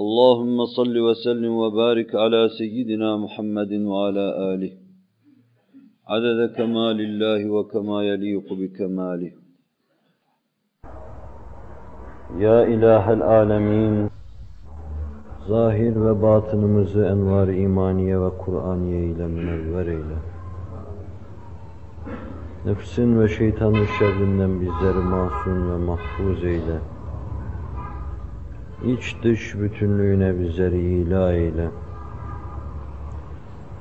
اللهم صل وسلم وبارك على سيدنا محمد وعلى آله عدد كمال الله وكما يليق بكماله Ya İlahel Alemin, zahir ve batınımızı envar imaniye ve Kur'aniye ile münevver eyle. Nefsin ve şeytanın şerrinden bizleri masum ve mahfuz eyle. İç dış bütünlüğüne bizleri ila eyle.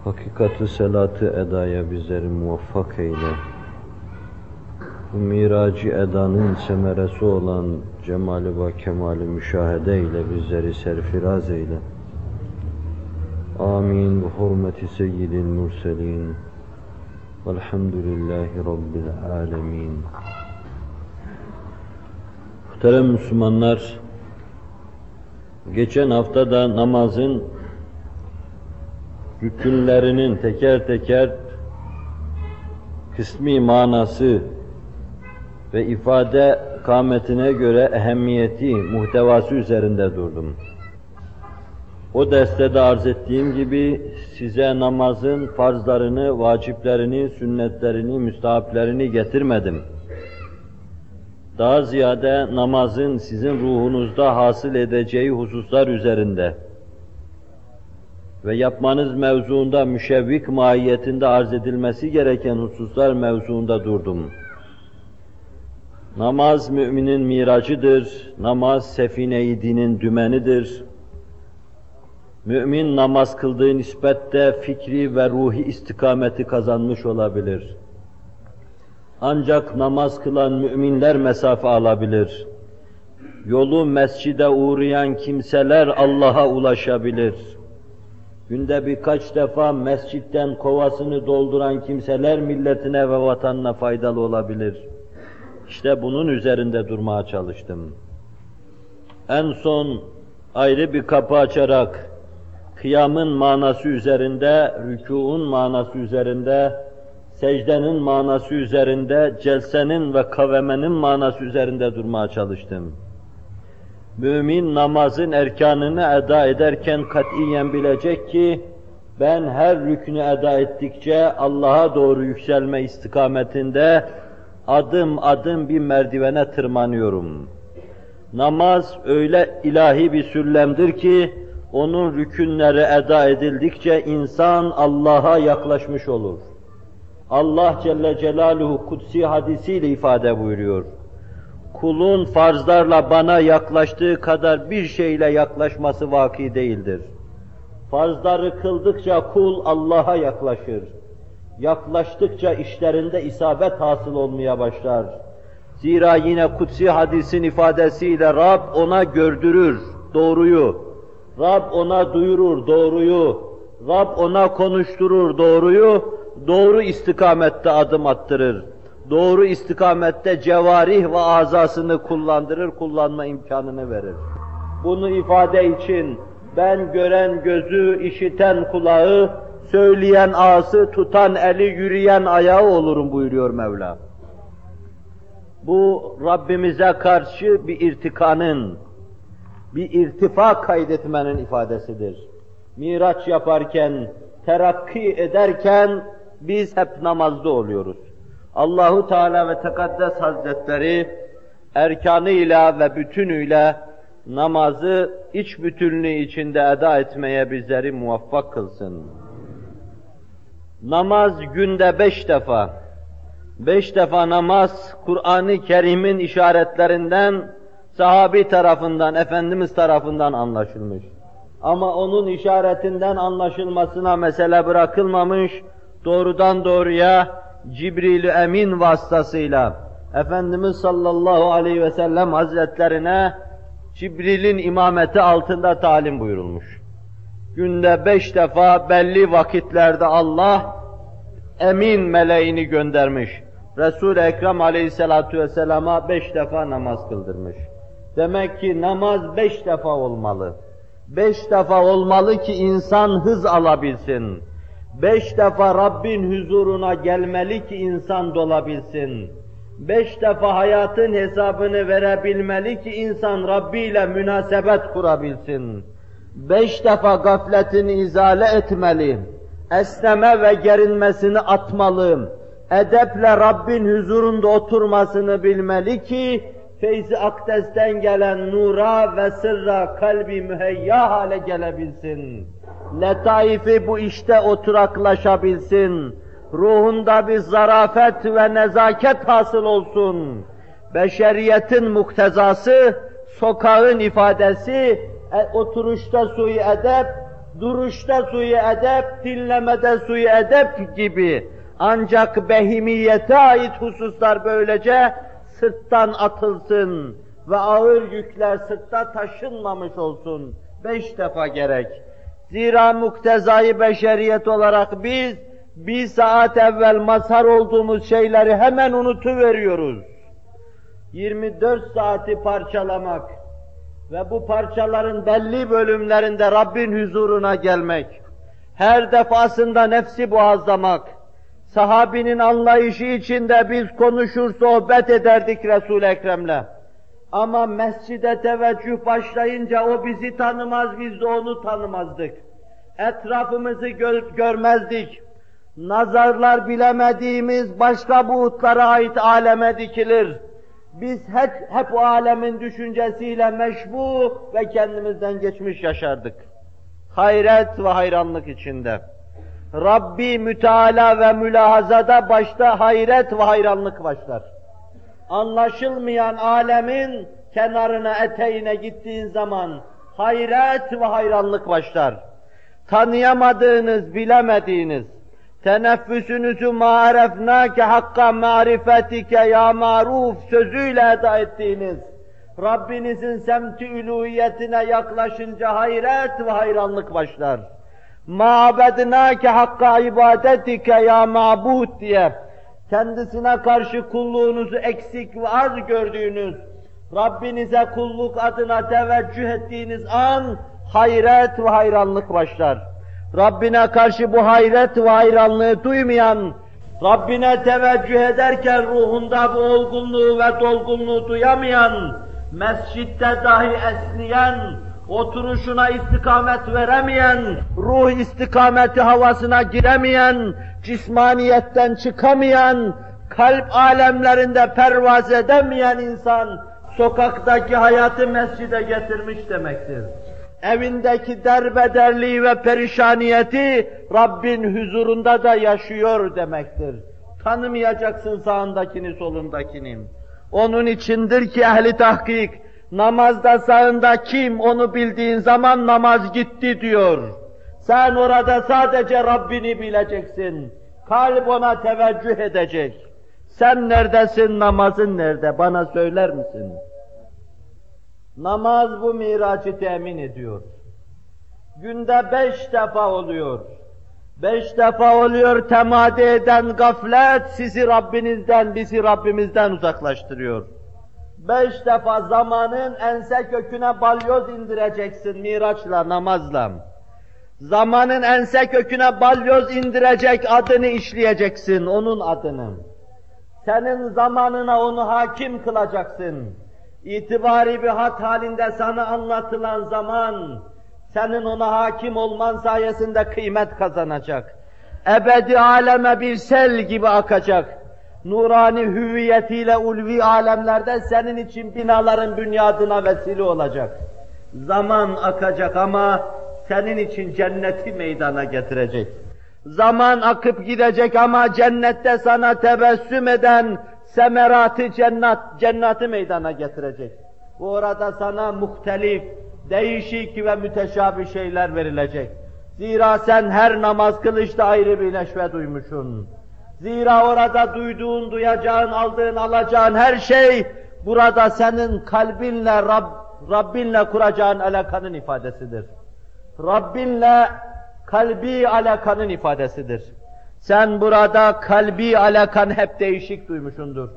Hakikati selatı edaya bizleri muvaffak eyle. Bu miracı edanın semeresi olan cemali ve kemali müşahede ile bizleri serfiraz eyle. Amin. Bu hurmeti seyyidil murselin. Velhamdülillahi Rabbil alemin. Muhterem Müslümanlar, geçen hafta da namazın rükünlerinin teker teker kısmi manası ve ifade kametine göre ehemmiyeti, muhtevası üzerinde durdum. O derste de arz ettiğim gibi size namazın farzlarını, vaciplerini, sünnetlerini, müstahaplerini getirmedim. Daha ziyade namazın sizin ruhunuzda hasıl edeceği hususlar üzerinde ve yapmanız mevzuunda müşevvik mahiyetinde arz edilmesi gereken hususlar mevzuunda durdum. Namaz müminin miracıdır, namaz sefine-i dinin dümenidir. Mümin namaz kıldığı nispette fikri ve ruhi istikameti kazanmış olabilir. Ancak namaz kılan müminler mesafe alabilir. Yolu mescide uğrayan kimseler Allah'a ulaşabilir. Günde birkaç defa mescitten kovasını dolduran kimseler milletine ve vatanına faydalı olabilir. İşte bunun üzerinde durmaya çalıştım. En son ayrı bir kapı açarak kıyamın manası üzerinde, rükûun manası üzerinde, secdenin manası üzerinde, celsenin ve kavemenin manası üzerinde durmaya çalıştım. Mümin namazın erkanını eda ederken katiyen bilecek ki, ben her rükünü eda ettikçe Allah'a doğru yükselme istikametinde adım adım bir merdivene tırmanıyorum. Namaz öyle ilahi bir süllemdir ki, onun rükünleri eda edildikçe insan Allah'a yaklaşmış olur. Allah Celle Celaluhu kutsi hadisiyle ifade buyuruyor. Kulun farzlarla bana yaklaştığı kadar bir şeyle yaklaşması vaki değildir. Farzları kıldıkça kul Allah'a yaklaşır. Yaklaştıkça işlerinde isabet hasıl olmaya başlar. Zira yine kutsi hadisin ifadesiyle Rab ona gördürür doğruyu. Rab ona duyurur doğruyu. Rab ona konuşturur doğruyu. Doğru istikamette adım attırır. Doğru istikamette cevarih ve azasını kullandırır, kullanma imkanını verir. Bunu ifade için ben gören gözü, işiten kulağı, söyleyen ağzı, tutan eli, yürüyen ayağı olurum buyuruyor Mevla. Bu Rabbimize karşı bir irtikanın, bir irtifa kaydetmenin ifadesidir. Miraç yaparken, terakki ederken biz hep namazda oluyoruz. Allahu Teala ve Tekaddes Hazretleri erkanıyla ve bütünüyle namazı iç bütünlüğü içinde eda etmeye bizleri muvaffak kılsın. Namaz günde beş defa, beş defa namaz Kur'an-ı Kerim'in işaretlerinden sahabi tarafından, Efendimiz tarafından anlaşılmış. Ama onun işaretinden anlaşılmasına mesele bırakılmamış, doğrudan doğruya Cibril-i Emin vasıtasıyla Efendimiz sallallahu aleyhi ve sellem hazretlerine Cibril'in imameti altında talim buyurulmuş. Günde beş defa belli vakitlerde Allah emin meleğini göndermiş. Resul-i Ekrem aleyhissalatu vesselama beş defa namaz kıldırmış. Demek ki namaz beş defa olmalı. Beş defa olmalı ki insan hız alabilsin. Beş defa Rabbin huzuruna gelmeli ki insan dolabilsin. Beş defa hayatın hesabını verebilmeli ki insan Rabbi ile münasebet kurabilsin. Beş defa gafletini izale etmeli. Esneme ve gerinmesini atmalı. Edeple Rabbin huzurunda oturmasını bilmeli ki feyzi akdesten gelen nura ve sırra kalbi müheyya hale gelebilsin. Letaifi bu işte oturaklaşabilsin. Ruhunda bir zarafet ve nezaket hasıl olsun. Beşeriyetin muktezası, sokağın ifadesi, e, oturuşta suyu edep, duruşta suyu edep, dinlemede suyu edep gibi. Ancak behimiyete ait hususlar böylece sırttan atılsın ve ağır yükler sırtta taşınmamış olsun. Beş defa gerek. Zira muktezayı beşeriyet olarak biz, bir saat evvel mazhar olduğumuz şeyleri hemen unutuveriyoruz. 24 saati parçalamak ve bu parçaların belli bölümlerinde Rabbin huzuruna gelmek, her defasında nefsi boğazlamak, sahabinin anlayışı içinde biz konuşur, sohbet ederdik Resul-i Ekrem'le. Ama mescide teveccüh başlayınca o bizi tanımaz, biz de onu tanımazdık. Etrafımızı gör, görmezdik. Nazarlar bilemediğimiz başka buğutlara ait aleme dikilir. Biz hep, hep o alemin düşüncesiyle meşbu ve kendimizden geçmiş yaşardık. Hayret ve hayranlık içinde. Rabbi müteala ve mülahazada başta hayret ve hayranlık başlar. Anlaşılmayan alemin kenarına, eteğine gittiğin zaman hayret ve hayranlık başlar. Tanıyamadığınız, bilemediğiniz, teneffüsünüzü ma'arefnâke hakka marifetike ya maruf sözüyle eda ettiğiniz, Rabbinizin semti ülûhiyetine yaklaşınca hayret ve hayranlık başlar. Ma'abednâke hakka ibadetike ya ma'bud diye kendisine karşı kulluğunuzu eksik ve az gördüğünüz, Rabbinize kulluk adına teveccüh ettiğiniz an hayret ve hayranlık başlar. Rabbine karşı bu hayret ve hayranlığı duymayan, Rabbine teveccüh ederken ruhunda bu olgunluğu ve dolgunluğu duyamayan, mescitte dahi esniyen, oturuşuna istikamet veremeyen, ruh istikameti havasına giremeyen, cismaniyetten çıkamayan, kalp alemlerinde pervaz edemeyen insan, sokaktaki hayatı mescide getirmiş demektir. Evindeki derbederliği ve perişaniyeti Rabbin huzurunda da yaşıyor demektir. Tanımayacaksın sağındakini solundakini. Onun içindir ki ehli tahkik, namazda sağında kim onu bildiğin zaman namaz gitti diyor. Sen orada sadece Rabbini bileceksin. Kalp ona teveccüh edecek. Sen neredesin, namazın nerede? Bana söyler misin? Namaz bu miracı temin ediyor. Günde beş defa oluyor. Beş defa oluyor temadi eden gaflet sizi Rabbinizden, bizi Rabbimizden uzaklaştırıyor. Beş defa zamanın ense köküne balyoz indireceksin miraçla, namazla. Zamanın ense köküne balyoz indirecek adını işleyeceksin, onun adını. Senin zamanına onu hakim kılacaksın. İtibari bir hat halinde sana anlatılan zaman, senin ona hakim olman sayesinde kıymet kazanacak. Ebedi aleme bir sel gibi akacak. Nurani hüviyetiyle ulvi alemlerde senin için binaların bünyadına vesile olacak. Zaman akacak ama senin için cenneti meydana getirecek. Zaman akıp gidecek ama cennette sana tebessüm eden semeratı cennet, cenneti meydana getirecek. Bu orada sana muhtelif, değişik ve müteşabih şeyler verilecek. Zira sen her namaz kılışta ayrı bir neşve duymuşsun. Zira orada duyduğun, duyacağın, aldığın, alacağın her şey burada senin kalbinle, Rab, Rabbinle kuracağın alakanın ifadesidir. Rabbinle kalbi alakanın ifadesidir. Sen burada kalbi alakan hep değişik duymuşundur.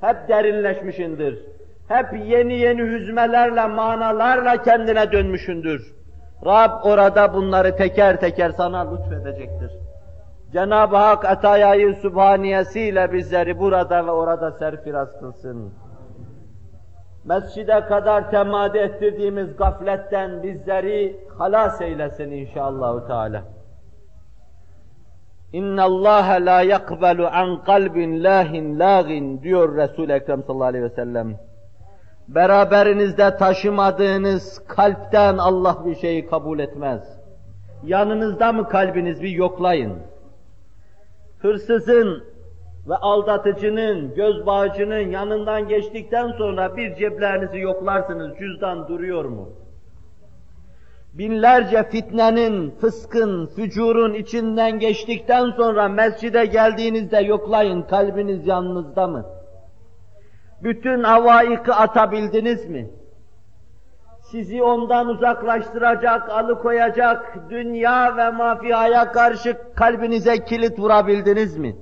Hep derinleşmişindir. Hep yeni yeni hüzmelerle, manalarla kendine dönmüşündür. Rab orada bunları teker teker sana lütfedecektir. Cenab-ı Hak atayayı sübhaniyesiyle bizleri burada ve orada serfiraz kılsın. Mescide kadar temadi ettirdiğimiz gafletten bizleri halas eylesin inşallahü teala. İnna Allah la yakbalu an kalbin lahin lagin diyor Resul Ekrem sallallahu aleyhi ve sellem. Beraberinizde taşımadığınız kalpten Allah bir şeyi kabul etmez. Yanınızda mı kalbiniz bir yoklayın. Hırsızın ve aldatıcının, göz bağcının yanından geçtikten sonra bir ceplerinizi yoklarsınız, cüzdan duruyor mu? Binlerce fitnenin, fıskın, fücurun içinden geçtikten sonra mescide geldiğinizde yoklayın, kalbiniz yanınızda mı? Bütün havaikı atabildiniz mi? Sizi ondan uzaklaştıracak, alıkoyacak dünya ve mafiyaya karşı kalbinize kilit vurabildiniz mi?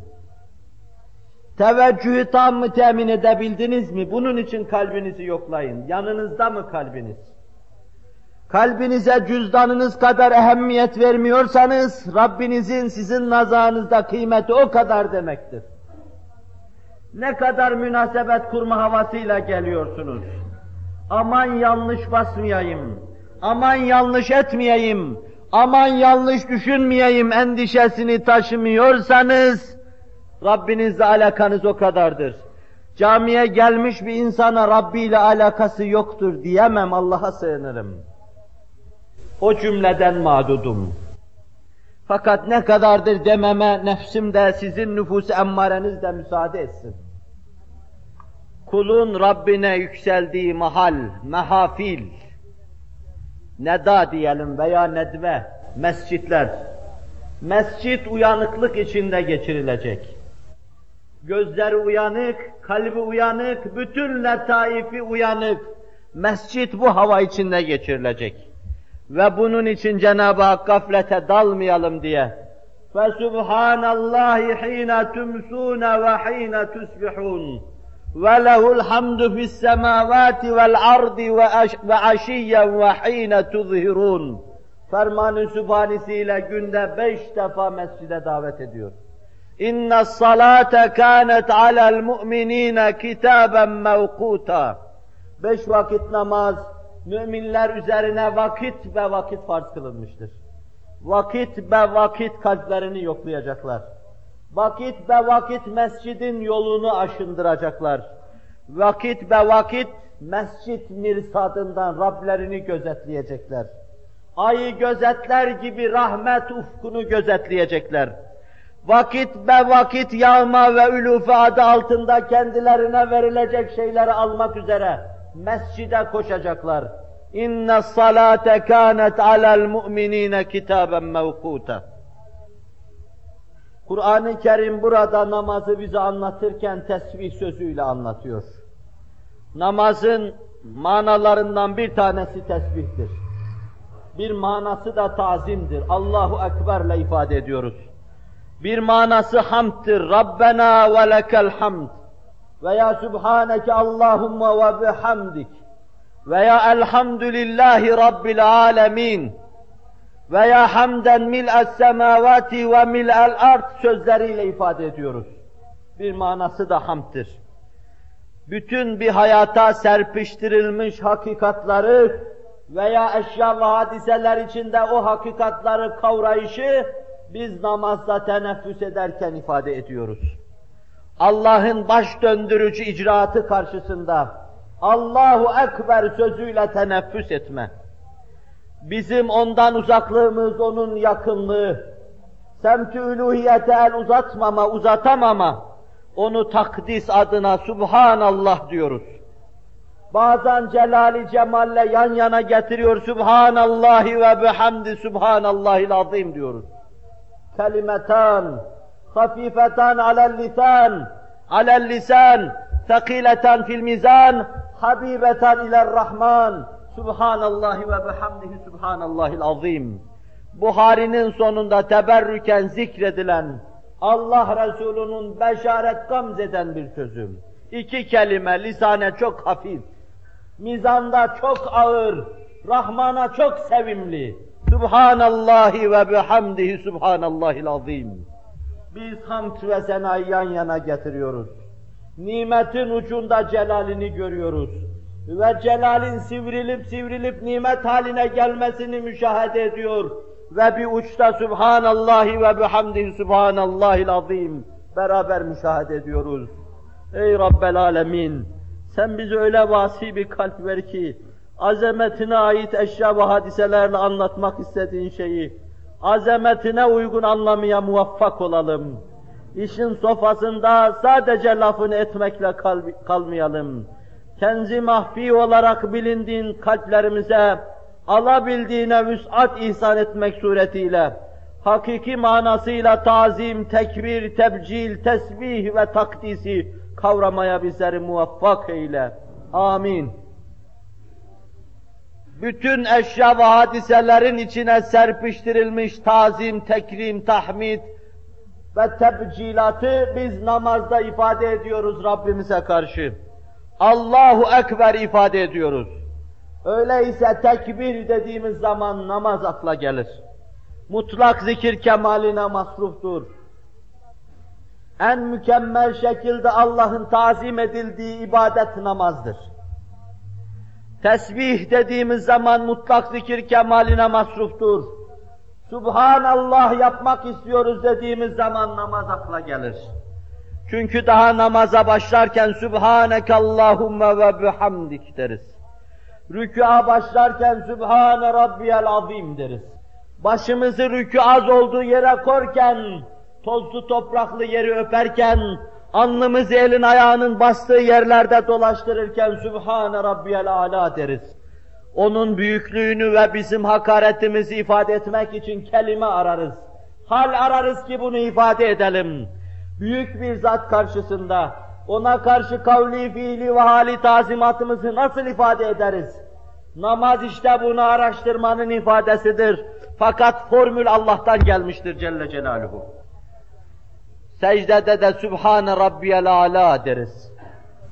Teveccühü tam mı temin edebildiniz mi? Bunun için kalbinizi yoklayın. Yanınızda mı kalbiniz? Kalbinize cüzdanınız kadar ehemmiyet vermiyorsanız, Rabbinizin sizin nazarınızda kıymeti o kadar demektir. Ne kadar münasebet kurma havasıyla geliyorsunuz. Aman yanlış basmayayım, aman yanlış etmeyeyim, aman yanlış düşünmeyeyim endişesini taşımıyorsanız, Rabbinizle alakanız o kadardır. Camiye gelmiş bir insana Rabbi ile alakası yoktur diyemem, Allah'a sığınırım. O cümleden mağdudum. Fakat ne kadardır dememe nefsim de sizin nüfus emmareniz de müsaade etsin Kulun Rabbine yükseldiği mahal, mehafil, neda diyelim veya nedve, mescitler, mescit uyanıklık içinde geçirilecek. Gözleri uyanık, kalbi uyanık, bütün letaifi uyanık, mescit bu hava içinde geçirilecek. Ve bunun için Cenab-ı Hak gaflete dalmayalım diye. فَسُبْحَانَ اللّٰهِ حِينَ تُمْسُونَ وَحِينَ تُسْبِحُونَ وَلَهُ الْحَمْدُ فِي السَّمَاوَاتِ وَالْأَرْضِ وَعَشِيًّا وَحِينَ تُظْهِرُونَ Ferman-ı Sübhanesiyle günde beş defa mescide davet ediyor. اِنَّ الصَّلَاةَ كَانَتْ عَلَى الْمُؤْمِنِينَ كِتَابًا مَوْقُوتًا Beş vakit namaz, müminler üzerine vakit ve vakit farz kılınmıştır. Vakit ve vakit kalplerini yoklayacaklar. Vakit ve vakit mescidin yolunu aşındıracaklar. Vakit ve vakit mescit mirsadından Rablerini gözetleyecekler. Ayı gözetler gibi rahmet ufkunu gözetleyecekler. Vakit ve vakit yağma ve ülufe adı altında kendilerine verilecek şeyleri almak üzere mescide koşacaklar. İnne salate kânet alel mu'minîne kitaben mevkûta. Kur'an-ı Kerim burada namazı bize anlatırken tesbih sözüyle anlatıyor. Namazın manalarından bir tanesi tesbihtir. Bir manası da tazimdir. Allahu Ekber'le ifade ediyoruz. Bir manası hamdtir. Rabbena ve lekel hamd. Veya Sübhaneke Allahumma ve bihamdik. Veya Elhamdülillahi Rabbil alemin. Veya hamden mil'es semavati ve mil'el ard sözleriyle ifade ediyoruz. Bir manası da hamdtir. Bütün bir hayata serpiştirilmiş hakikatları veya eşya ve hadiseler içinde o hakikatları kavrayışı biz namazda teneffüs ederken ifade ediyoruz. Allah'ın baş döndürücü icraatı karşısında, Allahu Ekber sözüyle teneffüs etme. Bizim ondan uzaklığımız, onun yakınlığı, semt-i uluhiyete el uzatmama, uzatamama, onu takdis adına Subhanallah diyoruz. Bazen celali cemalle yan yana getiriyor Subhanallahi ve bihamdi Subhanallahil azim diyoruz. Kelimetan, hafifetan alel lisan, alel lisan, thakileten fil mizan, habibeten iler rahman, Subhanallahi ve bihamdihi Subhanallahil azim. Buhari'nin sonunda teberrüken zikredilen, Allah Resulü'nün beşaret gamzeden bir sözüm. İki kelime, lisane çok hafif, mizanda çok ağır, Rahman'a çok sevimli. Subhanallahi ve bihamdihi Subhanallahil azim. Biz hamd ve senayı yan yana getiriyoruz. Nimetin ucunda celalini görüyoruz. Ve celalin sivrilip sivrilip nimet haline gelmesini müşahede ediyor. Ve bir uçta Subhanallahi ve bihamdihi Subhanallahil azim beraber müşahede ediyoruz. Ey Rabbel Alemin! Sen bize öyle vasi bir kalp ver ki, azametine ait eşya ve hadiselerle anlatmak istediğin şeyi, azametine uygun anlamaya muvaffak olalım. İşin sofasında sadece lafını etmekle kal kalmayalım. Kenzi mahfi olarak bilindiğin kalplerimize alabildiğine vüs'at ihsan etmek suretiyle, hakiki manasıyla tazim, tekbir, tebcil, tesbih ve takdisi kavramaya bizleri muvaffak eyle. Amin. Bütün eşya ve hadiselerin içine serpiştirilmiş tazim, tekrim, tahmid ve tebcilatı biz namazda ifade ediyoruz Rabbimize karşı. Allahu Ekber ifade ediyoruz. Öyleyse tekbir dediğimiz zaman namaz akla gelir. Mutlak zikir kemaline masruftur en mükemmel şekilde Allah'ın tazim edildiği ibadet namazdır. Tesbih dediğimiz zaman mutlak zikir kemaline masruftur. Subhanallah yapmak istiyoruz dediğimiz zaman namaz akla gelir. Çünkü daha namaza başlarken Subhaneke Allahümme ve bihamdik deriz. Rükûa başlarken Sübhane Rabbiyel Azim deriz. Başımızı rükû az olduğu yere korken tozlu topraklı yeri öperken, alnımızı elin ayağının bastığı yerlerde dolaştırırken Sübhane Rabbiyel Ala deriz. Onun büyüklüğünü ve bizim hakaretimizi ifade etmek için kelime ararız. Hal ararız ki bunu ifade edelim. Büyük bir zat karşısında ona karşı kavli, fiili ve hali tazimatımızı nasıl ifade ederiz? Namaz işte bunu araştırmanın ifadesidir. Fakat formül Allah'tan gelmiştir Celle Celaluhu. Secdede de Sübhane Rabbiyel Ala deriz.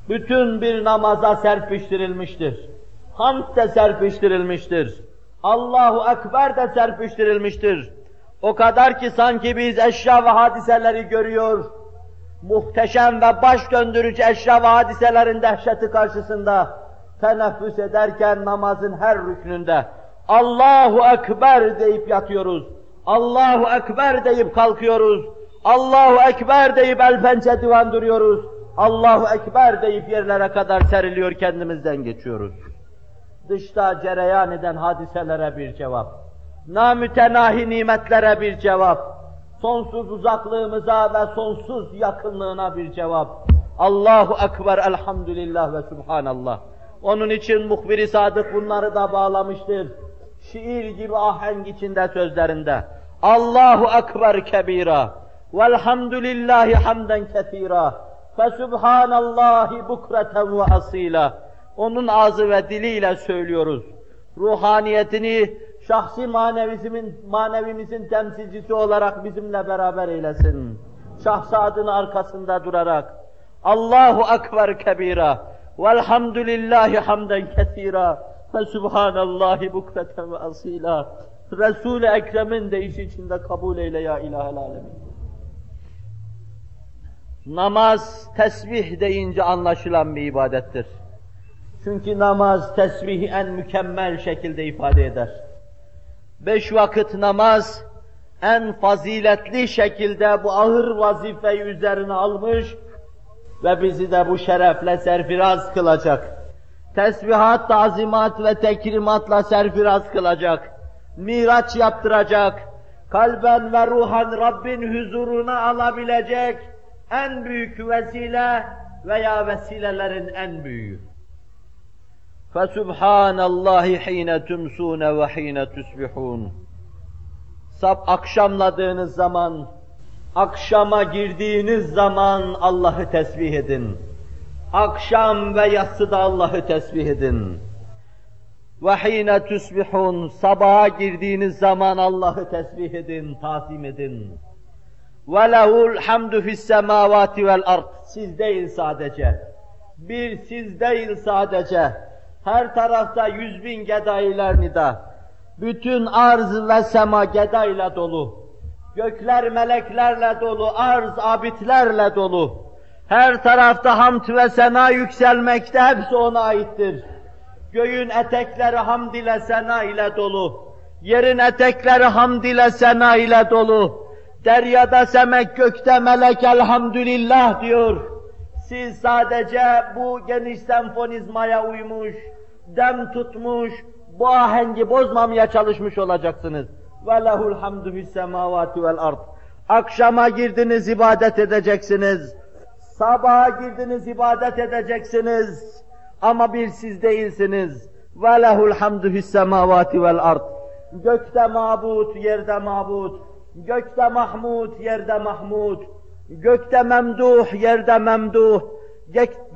Bütün bir namaza serpiştirilmiştir. Hamd de serpiştirilmiştir. Allahu Ekber de serpiştirilmiştir. O kadar ki sanki biz eşya ve hadiseleri görüyor, muhteşem ve baş döndürücü eşya ve hadiselerin dehşeti karşısında teneffüs ederken namazın her rüknünde Allahu Ekber deyip yatıyoruz. Allahu Ekber deyip kalkıyoruz. Allahu Ekber deyip el pençe divan duruyoruz. Allahu Ekber deyip yerlere kadar seriliyor kendimizden geçiyoruz. Dışta cereyan eden hadiselere bir cevap. Namütenahi nimetlere bir cevap. Sonsuz uzaklığımıza ve sonsuz yakınlığına bir cevap. Allahu Ekber, elhamdülillah ve subhanallah. Onun için muhbir sadık bunları da bağlamıştır. Şiir gibi ahenk içinde sözlerinde. Allahu Ekber kebira. Velhamdülillahi hamden kethira. Fesubhanallahi bukreten ve asila. Onun ağzı ve diliyle söylüyoruz. Ruhaniyetini şahsi manevimizin, manevimizin temsilcisi olarak bizimle beraber eylesin. Şahsı adını arkasında durarak. Allahu Ekber kebira. Velhamdülillahi hamden kethira. Fesubhanallahi bukreten ve asila. Resul-i Ekrem'in de iş içinde kabul eyle ya ilahel alemin. Namaz, tesbih deyince anlaşılan bir ibadettir. Çünkü namaz, tesbihi en mükemmel şekilde ifade eder. Beş vakit namaz, en faziletli şekilde bu ağır vazifeyi üzerine almış ve bizi de bu şerefle serfiraz kılacak. tesbihat, tazimat ve tekrimatla serfiraz kılacak, miraç yaptıracak, kalben ve ruhan Rabbin huzuruna alabilecek en büyük vesile veya vesilelerin en büyüğü. Fesubhanallahi hine tumsune ve hine tusbihun. Sab akşamladığınız zaman, akşama girdiğiniz zaman Allah'ı tesbih edin. Akşam ve yatsıda Allah'ı tesbih edin. Ve hine. Sabaha girdiğiniz zaman Allah'ı tesbih edin, tazim edin. Ve lehul hamdu fis semavati vel ard. Siz değil sadece. Bir siz değil sadece her tarafta yüz bin gedailer nida. Bütün arz ve sema gedayla dolu. Gökler meleklerle dolu, arz abitlerle dolu. Her tarafta hamd ve sena yükselmekte, hepsi ona aittir. Göğün etekleri hamd ile sena ile dolu. Yerin etekleri hamd ile sena ile dolu. Deryada semek, gökte melek elhamdülillah diyor. Siz sadece bu geniş senfonizmaya uymuş, dem tutmuş, bu ahengi bozmamaya çalışmış olacaksınız. Ve lehul hamdu fis semavati vel ard. Akşama girdiniz ibadet edeceksiniz. Sabaha girdiniz ibadet edeceksiniz. Ama bir siz değilsiniz. Ve lehul hamdu fis semavati vel ard. Gökte mabut, yerde mabut. Gökte Mahmud, yerde Mahmud. Gökte memduh, yerde memduh.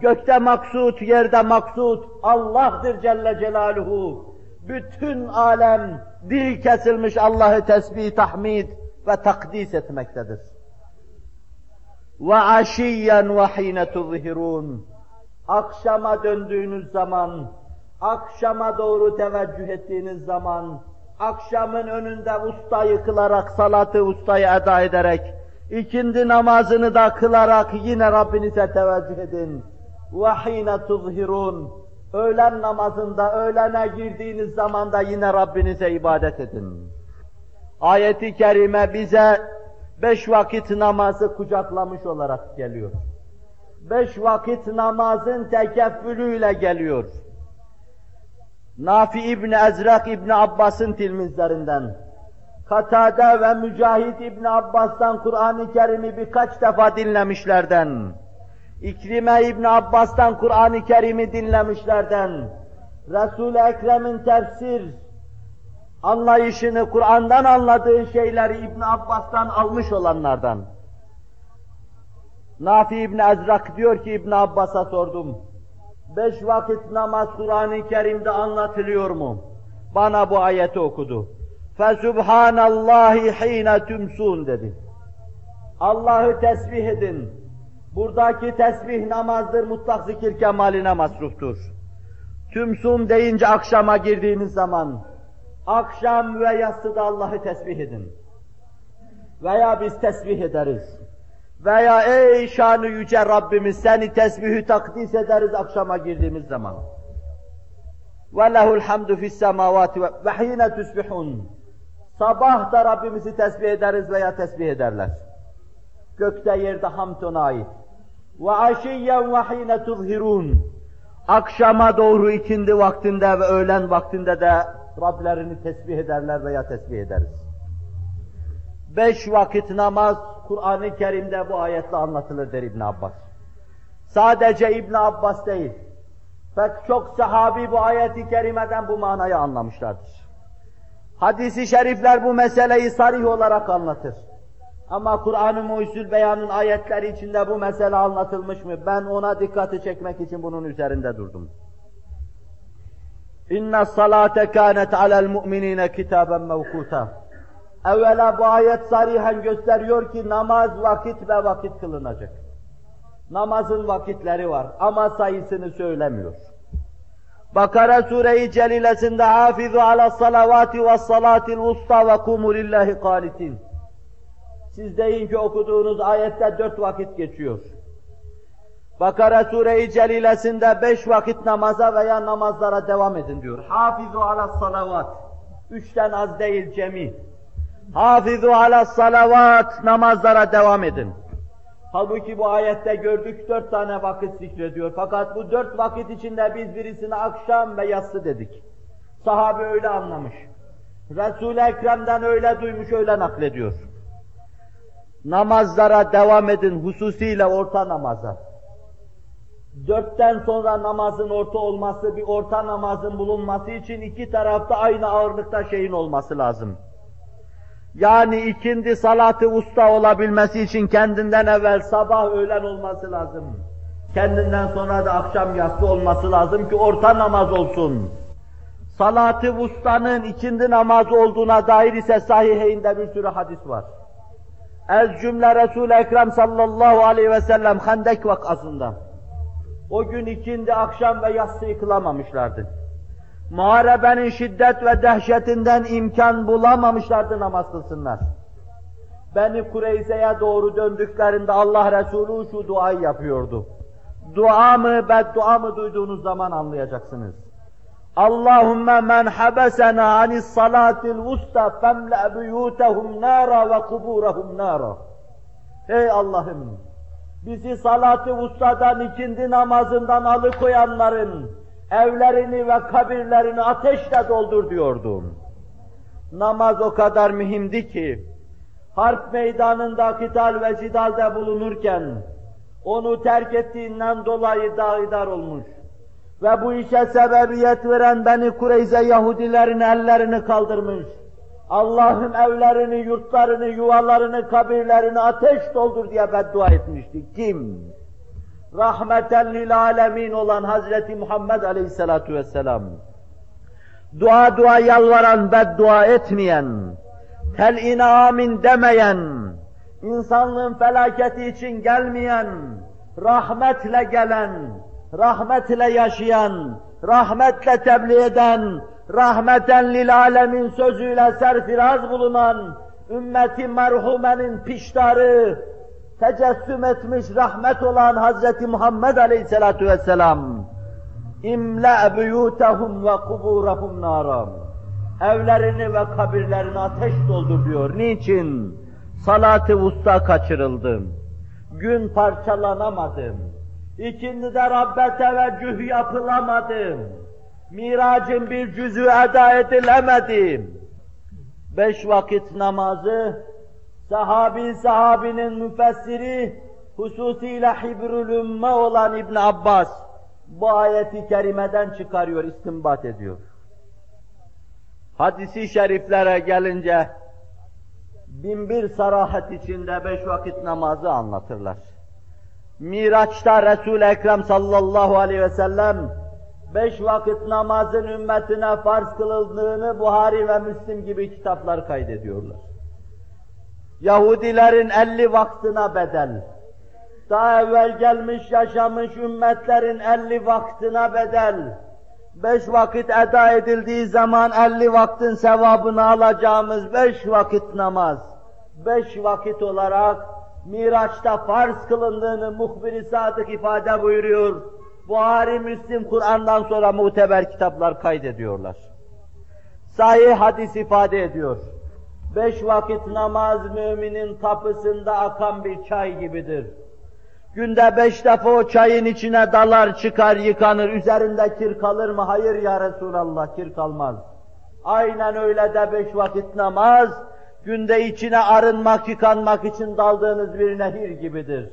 Gökte maksut, yerde maksut. Allah'tır Celle Celaluhu. Bütün alem dil kesilmiş Allah'ı tesbih, tahmid ve takdis etmektedir. Ve aşiyyen ve hine. Akşama döndüğünüz zaman, akşama doğru teveccüh ettiğiniz zaman, akşamın önünde usta yıkılarak, salatı ustayı eda ederek, ikindi namazını da kılarak yine Rabbinize teveccüh edin. وَحِينَ تُظْهِرُونَ Öğlen namazında, öğlene girdiğiniz zaman da yine Rabbinize ibadet edin. Ayeti kerime bize beş vakit namazı kucaklamış olarak geliyor. Beş vakit namazın tekeffülüyle geliyor. Nafi İbni Ezrak İbni Abbas'ın tilmizlerinden, Katade ve Mücahit İbni Abbas'tan Kur'an-ı Kerim'i birkaç defa dinlemişlerden, İkrime İbni Abbas'tan Kur'an-ı Kerim'i dinlemişlerden, Resul-i Ekrem'in tefsir anlayışını, Kur'an'dan anladığı şeyleri İbn Abbas'tan almış olanlardan. Nafi İbni Ezrak diyor ki İbn Abbas'a sordum. Beş vakit namaz Kur'an-ı Kerim'de anlatılıyor mu? Bana bu ayeti okudu. فَسُبْحَانَ اللّٰهِ حِينَ تُمْسُونَ dedi. Allah'ı tesbih edin. Buradaki tesbih namazdır, mutlak zikir kemaline masruftur. Tümsun deyince akşama girdiğiniz zaman, akşam ve yatsıda Allah'ı tesbih edin. Veya biz tesbih ederiz. Veya ey şanı yüce Rabbimiz seni tesbihü takdis ederiz akşama girdiğimiz zaman. وَلَهُ الْحَمْدُ فِي السَّمَاوَاتِ وَحِينَ تُسْبِحُونَ Sabah da Rabbimizi tesbih ederiz veya tesbih ederler. Gökte yerde hamd ona ait. Ve aşiyyen ve hine tuzhirun. Akşama doğru ikindi vaktinde ve öğlen vaktinde de Rablerini tesbih ederler veya tesbih ederiz. Beş vakit namaz Kur'an-ı Kerim'de bu ayetle anlatılır der İbn Abbas. Sadece İbn Abbas değil, pek çok sahabi bu ayeti kerimeden bu manayı anlamışlardır. Hadis-i şerifler bu meseleyi sarih olarak anlatır. Ama Kur'an-ı Muhyüzül Beyan'ın ayetleri içinde bu mesele anlatılmış mı? Ben ona dikkati çekmek için bunun üzerinde durdum. İnne salate kânet alel mu'minîne kitaben mevkûta. Evvela bu ayet sarihen gösteriyor ki namaz vakit ve vakit kılınacak. Namazın vakitleri var ama sayısını söylemiyor. Bakara Sure-i Celilesinde hafizu ala salavati ve salatil usta ve kumu lillahi qanitin. Siz deyin ki okuduğunuz ayette dört vakit geçiyor. Bakara Sure-i Celilesinde beş vakit namaza veya namazlara devam edin diyor. Hafizu ala salavat. Üçten az değil cemi. Hafizu ala salavat namazlara devam edin. Halbuki bu ayette gördük dört tane vakit zikrediyor. Fakat bu dört vakit içinde biz birisine akşam ve yatsı dedik. Sahabe öyle anlamış. Resul-i Ekrem'den öyle duymuş, öyle naklediyor. Namazlara devam edin, hususiyle orta namaza. Dörtten sonra namazın orta olması, bir orta namazın bulunması için iki tarafta aynı ağırlıkta şeyin olması lazım. Yani ikindi salatı usta olabilmesi için kendinden evvel sabah öğlen olması lazım. Kendinden sonra da akşam yatsı olması lazım ki orta namaz olsun. Salatı ustanın ikindi namazı olduğuna dair ise sahiheyinde bir sürü hadis var. Ez cümle Resul-i Ekrem sallallahu aleyhi ve sellem Hendek vakasında. O gün ikindi akşam ve yatsı kılamamışlardı. Muharebenin şiddet ve dehşetinden imkan bulamamışlardı namaz kılsınlar. Beni Kureyze'ye doğru döndüklerinde Allah Resulü şu duayı yapıyordu. Dua mı, beddua mı duyduğunuz zaman anlayacaksınız. Allahümme men habesena anis salatil usta femle buyutehum nara ve kuburehum nara. Ey Allah'ım! Bizi salat-ı ustadan ikindi namazından alıkoyanların evlerini ve kabirlerini ateşle doldur diyordum. Namaz o kadar mühimdi ki, harp meydanında kital ve cidalde bulunurken, onu terk ettiğinden dolayı dağidar olmuş ve bu işe sebebiyet veren Beni Kureyze Yahudilerin ellerini kaldırmış. Allah'ın evlerini, yurtlarını, yuvalarını, kabirlerini ateş doldur diye beddua etmişti. Kim? Rahmeten lil alemin olan Hazreti Muhammed Aleyhisselatu vesselam. Dua dua yalvaran, beddua etmeyen, tel amin demeyen, insanlığın felaketi için gelmeyen, rahmetle gelen, rahmetle yaşayan, rahmetle tebliğ eden, rahmeten lil alemin sözüyle serfiraz bulunan, ümmeti merhumenin piştarı, tecessüm etmiş rahmet olan Hazreti Muhammed Aleyhisselatu Vesselam, imla buyutahum ve kuburahum naram. Evlerini ve kabirlerini ateş doldur diyor. Niçin? Salat-ı vusta kaçırıldı. Gün parçalanamadım. İkindi de Rabbe teveccüh yapılamadım. Miracın bir cüzü eda edilemedi. Beş vakit namazı, sahabi sahabinin müfessiri, hususiyle hibrül ümme olan İbn Abbas, bu ayeti kerimeden çıkarıyor, istinbat ediyor. Hadisi şeriflere gelince, binbir sarahat içinde beş vakit namazı anlatırlar. Miraç'ta Resul-i Ekrem sallallahu aleyhi ve sellem beş vakit namazın ümmetine farz kılıldığını Buhari ve Müslim gibi kitaplar kaydediyorlar. Yahudilerin elli vaktına bedel, daha evvel gelmiş yaşamış ümmetlerin elli vaktına bedel, beş vakit eda edildiği zaman elli vaktin sevabını alacağımız beş vakit namaz, beş vakit olarak Miraç'ta farz kılındığını muhbir-i sadık ifade buyuruyor. Buhari, Müslim, Kur'an'dan sonra muteber kitaplar kaydediyorlar. Sahih hadis ifade ediyor. Beş vakit namaz müminin tapısında akan bir çay gibidir. Günde beş defa o çayın içine dalar çıkar yıkanır, üzerinde kir kalır mı? Hayır ya Resulallah, kir kalmaz. Aynen öyle de beş vakit namaz, günde içine arınmak, yıkanmak için daldığınız bir nehir gibidir.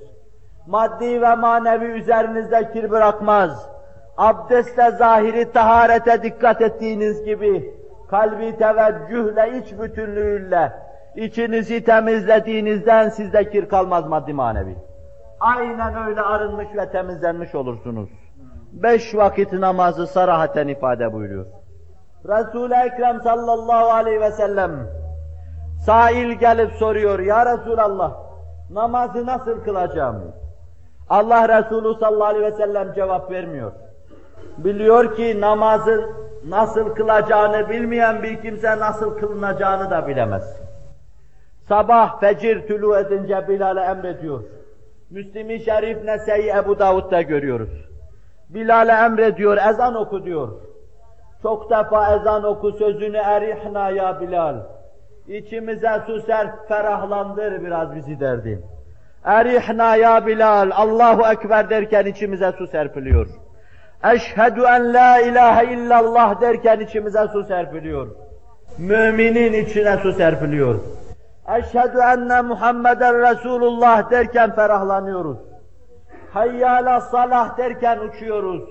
Maddi ve manevi üzerinizde kir bırakmaz. Abdestle zahiri taharete dikkat ettiğiniz gibi, kalbi teveccühle, iç bütünlüğüyle, içinizi temizlediğinizden sizde kir kalmaz maddi manevi. Aynen öyle arınmış ve temizlenmiş olursunuz. Beş vakit namazı sarahaten ifade buyuruyor. Resul-i Ekrem sallallahu aleyhi ve sellem Sail gelip soruyor, Ya Resulallah, namazı nasıl kılacağım? Allah Resulü sallallahu aleyhi ve sellem cevap vermiyor. Biliyor ki namazı nasıl kılacağını bilmeyen bir kimse nasıl kılınacağını da bilemez. Sabah fecir tülü edince Bilal'e emrediyor. Müslim-i Şerif Nese'yi Ebu Davud'da görüyoruz. Bilal'e emrediyor, ezan oku diyor. Çok defa ezan oku sözünü erihna ya Bilal. İçimize su serp, ferahlandır biraz bizi derdi. Erihna ya Bilal, Allahu Ekber derken içimize su serpiliyor. Eşhedü en la ilahe illallah derken içimize su serpiliyor. Müminin içine su serpiliyor. Eşhedü enne Muhammeden Resulullah derken ferahlanıyoruz. Hayyâle salah derken uçuyoruz.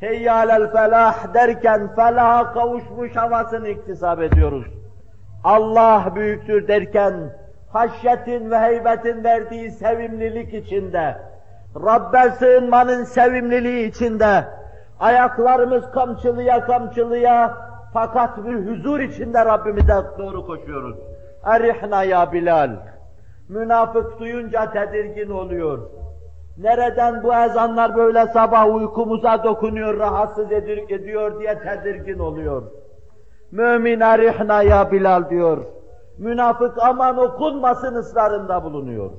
Heyyâlel felah derken felaha kavuşmuş havasını iktisap ediyoruz. Allah büyüktür derken haşyetin ve heybetin verdiği sevimlilik içinde, Rabbe sığınmanın sevimliliği içinde, ayaklarımız kamçılıya kamçılıya fakat bir huzur içinde Rabbimize doğru koşuyoruz. Erihna ya Bilal. Münafık duyunca tedirgin oluyor. Nereden bu ezanlar böyle sabah uykumuza dokunuyor, rahatsız ediyor diye tedirgin oluyor. Mümin erihna ya Bilal diyor. Münafık aman okunmasın ısrarında bulunuyor.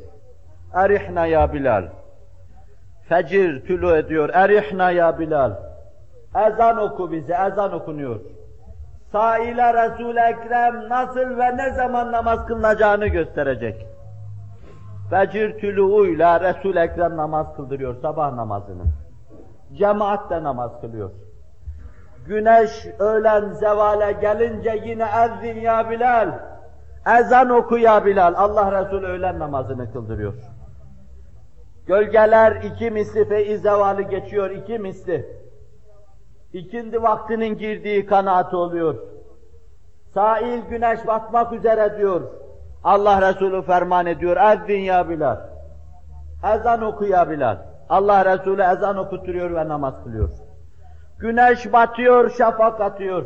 Erihna ya Bilal. Fecir tülü ediyor. Erihna ya Bilal. Ezan oku bize, ezan okunuyor. Saile Resul-i Ekrem nasıl ve ne zaman namaz kılınacağını gösterecek. Fecir tülüğüyle Resul-i Ekrem namaz kıldırıyor, sabah namazını. Cemaatle namaz kılıyor. Güneş öğlen zevale gelince yine ezzin ya Bilal, ezan oku ya Bilal. Allah Resulü öğlen namazını kıldırıyor. Gölgeler iki misli feiz zevalı geçiyor, iki misli. İkindi vaktinin girdiği kanaatı oluyor. Sahil güneş batmak üzere diyor. Allah Resulü ferman ediyor. Ezzin ya Bilal. Ezan oku ya Bilal. Allah Resulü ezan okuturuyor ve namaz kılıyor. Güneş batıyor, şafak atıyor.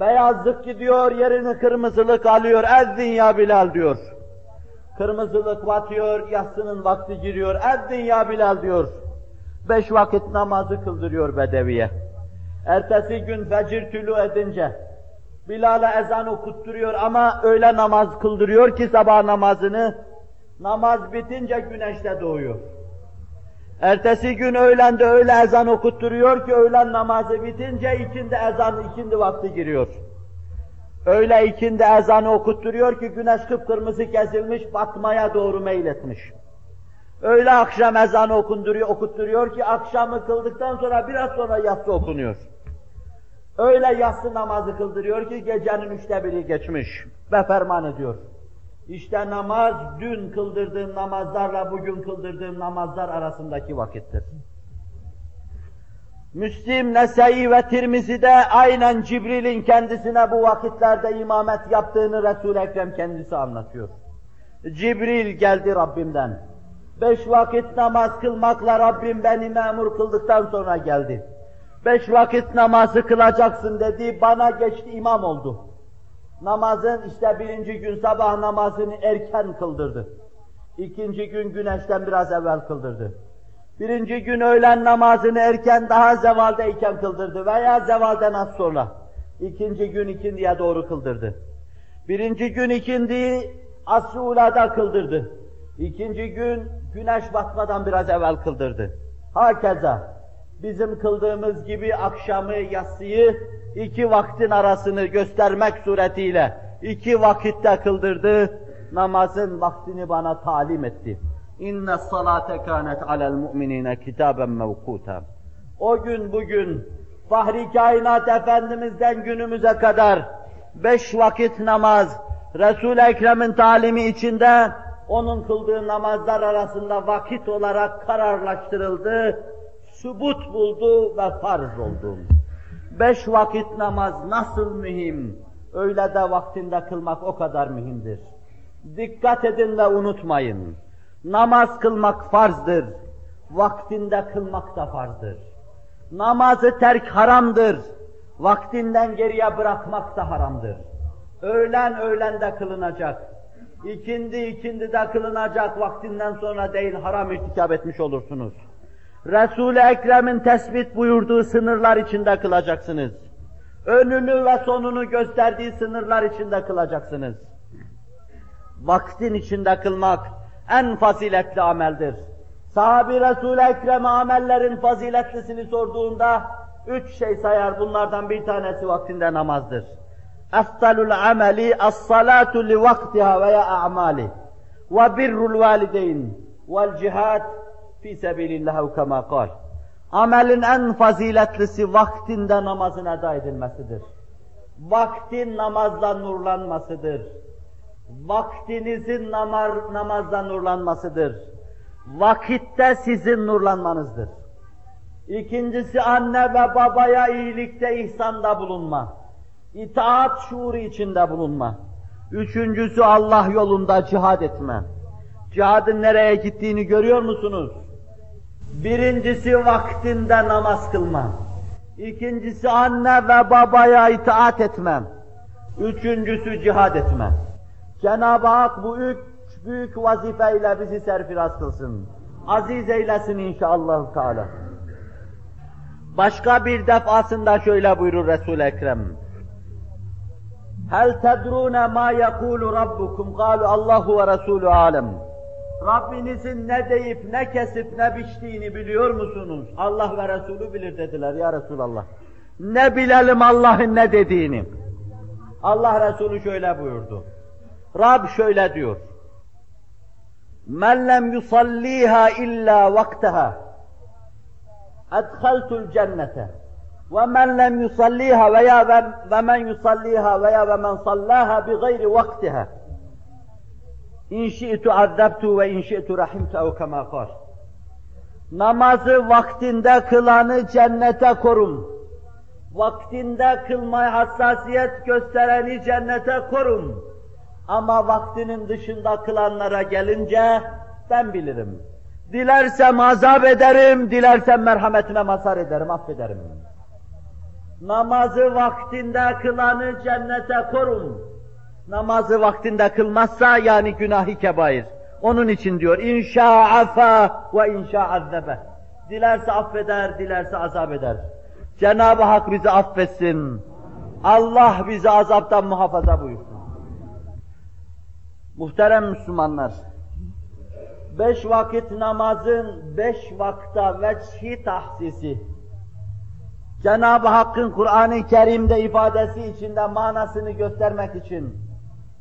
Beyazlık gidiyor, yerini kırmızılık alıyor. Ezzin ya Bilal diyor. Kırmızılık batıyor, yatsının vakti giriyor. Ezzin ya Bilal diyor. Beş vakit namazı kıldırıyor Bedeviye. Ertesi gün fecir tülü edince Bilal'e ezan okutturuyor ama öyle namaz kıldırıyor ki sabah namazını namaz bitince güneşte doğuyor. Ertesi gün öğlende öyle ezan okutturuyor ki öğlen namazı bitince ikindi ezan, ikindi vakti giriyor. Öyle ikindi ezanı okutturuyor ki güneş kıpkırmızı kesilmiş, batmaya doğru meyletmiş. Öyle akşam ezanı okunduruyor, okutturuyor ki akşamı kıldıktan sonra biraz sonra yatsı okunuyor. Öyle yatsı namazı kıldırıyor ki gecenin üçte biri geçmiş ve ferman ediyor. İşte namaz dün kıldırdığım namazlarla bugün kıldırdığım namazlar arasındaki vakittir. Müslim, Nese'yi ve Tirmizi'de aynen Cibril'in kendisine bu vakitlerde imamet yaptığını Resul-i Ekrem kendisi anlatıyor. Cibril geldi Rabbimden. Beş vakit namaz kılmakla Rabbim beni memur kıldıktan sonra geldi. Beş vakit namazı kılacaksın dedi, bana geçti imam oldu. Namazın işte birinci gün sabah namazını erken kıldırdı. İkinci gün güneşten biraz evvel kıldırdı. Birinci gün öğlen namazını erken daha zevaldeyken kıldırdı veya zevalden az sonra. İkinci gün ikindiye doğru kıldırdı. Birinci gün ikindiyi asr kıldırdı. İkinci gün güneş batmadan biraz evvel kıldırdı. Hakeza bizim kıldığımız gibi akşamı, yatsıyı iki vaktin arasını göstermek suretiyle iki vakitte kıldırdı. Namazın vaktini bana talim etti. İnne salate kânet alel mu'minine kitaben mevkuta. O gün bugün Fahri Kainat Efendimiz'den günümüze kadar beş vakit namaz Resul-i Ekrem'in talimi içinde onun kıldığı namazlar arasında vakit olarak kararlaştırıldı, sübut buldu ve farz oldu. Beş vakit namaz nasıl mühim, öyle de vaktinde kılmak o kadar mühimdir. Dikkat edin ve unutmayın. Namaz kılmak farzdır. Vaktinde kılmak da farzdır. Namazı terk haramdır. Vaktinden geriye bırakmak da haramdır. Öğlen öğlende kılınacak. İkindi ikindi de kılınacak vaktinden sonra değil haram irtikap etmiş olursunuz. Resul-i Ekrem'in tespit buyurduğu sınırlar içinde kılacaksınız. Önünü ve sonunu gösterdiği sınırlar içinde kılacaksınız. Vaktin içinde kılmak en faziletli ameldir. Sahabi Resul-i Ekrem amellerin faziletlisini sorduğunda üç şey sayar. Bunlardan bir tanesi vaktinde namazdır. Eftalul ameli as-salatu li vaktiha veya a'mali. ve birrul valideyn vel fi sebilillah kema kal. Amelin en faziletlisi vaktinde namazın eda edilmesidir. Vaktin namazla nurlanmasıdır. Vaktinizin namar, namazla nurlanmasıdır. Vakitte sizin nurlanmanızdır. İkincisi anne ve babaya iyilikte, ihsanda bulunma. İtaat şuuru içinde bulunma. Üçüncüsü Allah yolunda cihad etme. Cihadın nereye gittiğini görüyor musunuz? Birincisi vaktinde namaz kılma. İkincisi anne ve babaya itaat etmem. Üçüncüsü cihad etme. Cenab-ı Hak bu üç büyük vazifeyle bizi serfiraz kılsın. Aziz eylesin inşallah Teala. Başka bir defasında şöyle buyurur Resul-i Ekrem. Hel tedrune ma yekulu rabbukum? Kalu Allahu ve Resulü alem. Rabbinizin ne deyip ne kesip ne biçtiğini biliyor musunuz? Allah ve Resulü bilir dediler ya Resulallah. Ne bilelim Allah'ın ne dediğini? Allah Resulü şöyle buyurdu. Rab şöyle diyor. Men lem yusalliha illa vaktaha edhaltul cennete ve men lem yusalliha veya ve men yusalliha veya ve men sallaha bi gayri İn şi'tu azzabtu ve in şi'tu rahimtu ev kema kal. Namazı vaktinde kılanı cennete korum. Vaktinde kılmaya hassasiyet göstereni cennete korum. Ama vaktinin dışında kılanlara gelince ben bilirim. Dilersem azap ederim, dilersem merhametine mazhar ederim, affederim. Namazı vaktinde kılanı cennete korum namazı vaktinde kılmazsa yani günahı kebair. Onun için diyor inşa afa ve inşa azzebe. Dilerse affeder, dilerse azap eder. Cenab-ı Hak bizi affetsin. Allah bizi azaptan muhafaza buyursun. Muhterem Müslümanlar, beş vakit namazın beş vakta veçhi tahsisi, Cenab-ı Hakk'ın Kur'an-ı Kerim'de ifadesi içinde manasını göstermek için,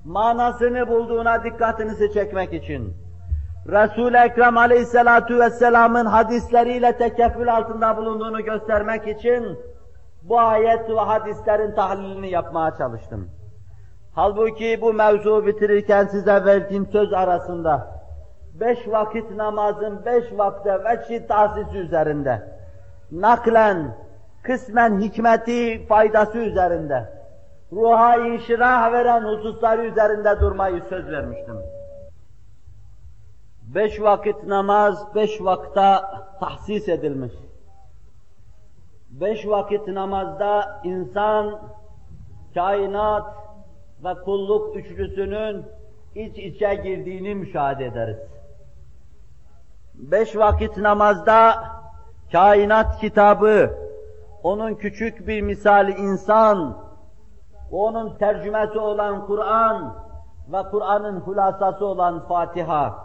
manasını bulduğuna dikkatinizi çekmek için, Resul-i Ekrem aleyhissalatu vesselamın hadisleriyle tekeffül altında bulunduğunu göstermek için, bu ayet ve hadislerin tahlilini yapmaya çalıştım. Halbuki bu mevzu bitirirken size verdiğim söz arasında, beş vakit namazın beş vakte ve tahsisi üzerinde, naklen, kısmen hikmeti, faydası üzerinde, ruha inşirah veren hususları üzerinde durmayı söz vermiştim. Beş vakit namaz, beş vakta tahsis edilmiş. Beş vakit namazda insan, kainat ve kulluk üçlüsünün iç içe girdiğini müşahede ederiz. Beş vakit namazda kainat kitabı, onun küçük bir misali insan, onun tercümesi olan Kur'an ve Kur'an'ın hulasası olan Fatiha,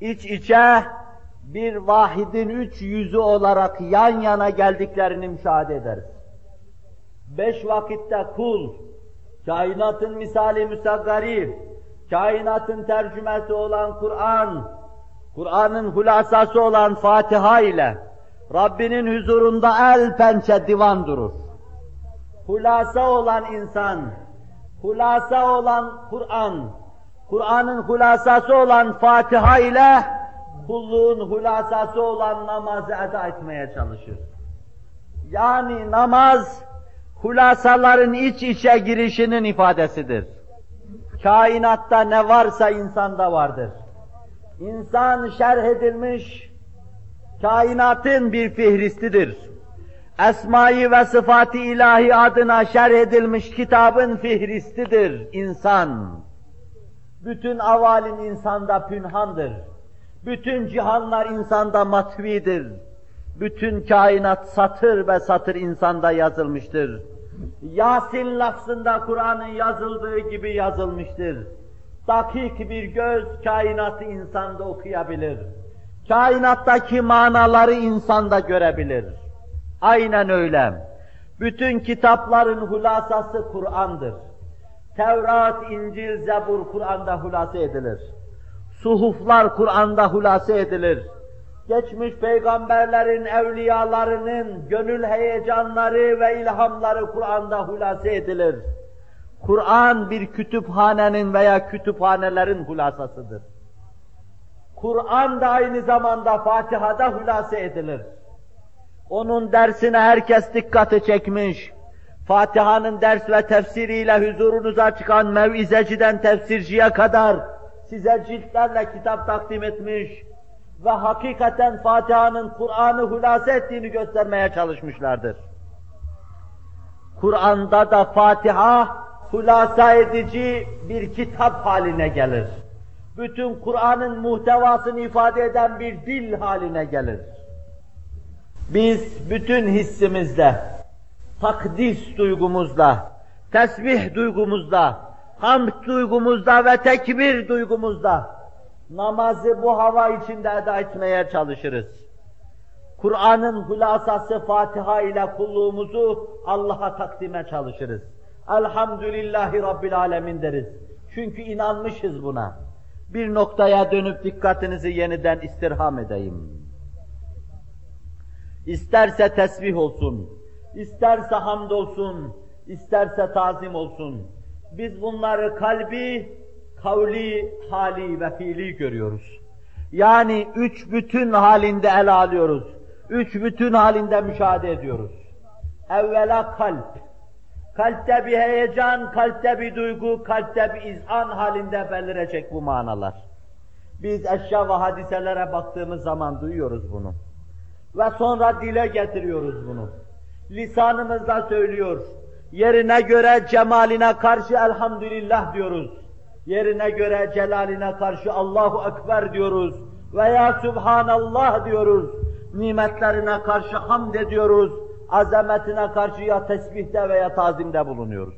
iç içe bir vahidin üç yüzü olarak yan yana geldiklerini müşahede ederiz. Beş vakitte kul, kainatın misali müsaggari, kainatın tercümesi olan Kur'an, Kur'an'ın hulasası olan Fatiha ile Rabbinin huzurunda el pençe divan durur hulasa olan insan, hulasa olan Kur'an, Kur'an'ın hulasası olan Fatiha ile kulluğun hulasası olan namazı eda etmeye çalışır. Yani namaz, hulasaların iç içe girişinin ifadesidir. Kainatta ne varsa insanda vardır. İnsan şerh edilmiş, kainatın bir fihristidir esmayı ve sıfatı ilahi adına şerh edilmiş kitabın fihristidir insan. Bütün avalin insanda pünhandır. Bütün cihanlar insanda matvidir. Bütün kainat satır ve satır insanda yazılmıştır. Yasin lafzında Kur'an'ın yazıldığı gibi yazılmıştır. Dakik bir göz kainatı insanda okuyabilir. Kainattaki manaları insanda görebilir. Aynen öyle. Bütün kitapların hulasası Kur'an'dır. Tevrat, İncil, Zebur Kur'an'da hulasa edilir. Suhuflar Kur'an'da hulase edilir. Geçmiş peygamberlerin, evliyalarının gönül heyecanları ve ilhamları Kur'an'da hulase edilir. Kur'an bir kütüphanenin veya kütüphanelerin hulasasıdır. Kur'an da aynı zamanda Fatiha'da hulase edilir. Onun dersine herkes dikkati çekmiş. Fatiha'nın ders ve tefsiriyle huzurunuza çıkan mevizeciden tefsirciye kadar size ciltlerle kitap takdim etmiş ve hakikaten Fatiha'nın Kur'an'ı hulase ettiğini göstermeye çalışmışlardır. Kur'an'da da Fatiha hulasa edici bir kitap haline gelir. Bütün Kur'an'ın muhtevasını ifade eden bir dil haline gelir. Biz bütün hissimizle, takdis duygumuzla, tesbih duygumuzla, hamd duygumuzda ve tekbir duygumuzda namazı bu hava içinde eda etmeye çalışırız. Kur'an'ın hulasası Fatiha ile kulluğumuzu Allah'a takdime çalışırız. Elhamdülillahi Rabbil Alemin deriz. Çünkü inanmışız buna. Bir noktaya dönüp dikkatinizi yeniden istirham edeyim. İsterse tesbih olsun, isterse hamd olsun, isterse tazim olsun. Biz bunları kalbi, kavli, hali ve fiili görüyoruz. Yani üç bütün halinde ele alıyoruz. Üç bütün halinde müşahede ediyoruz. Evvela kalp. Kalpte bir heyecan, kalpte bir duygu, kalpte bir izan halinde belirecek bu manalar. Biz eşya ve hadiselere baktığımız zaman duyuyoruz bunu. Ve sonra dile getiriyoruz bunu. Lisanımızda söylüyor. Yerine göre cemaline karşı elhamdülillah diyoruz. Yerine göre celaline karşı Allahu Ekber diyoruz. Veya Subhanallah diyoruz. Nimetlerine karşı hamd ediyoruz. Azametine karşı ya tesbihte veya tazimde bulunuyoruz.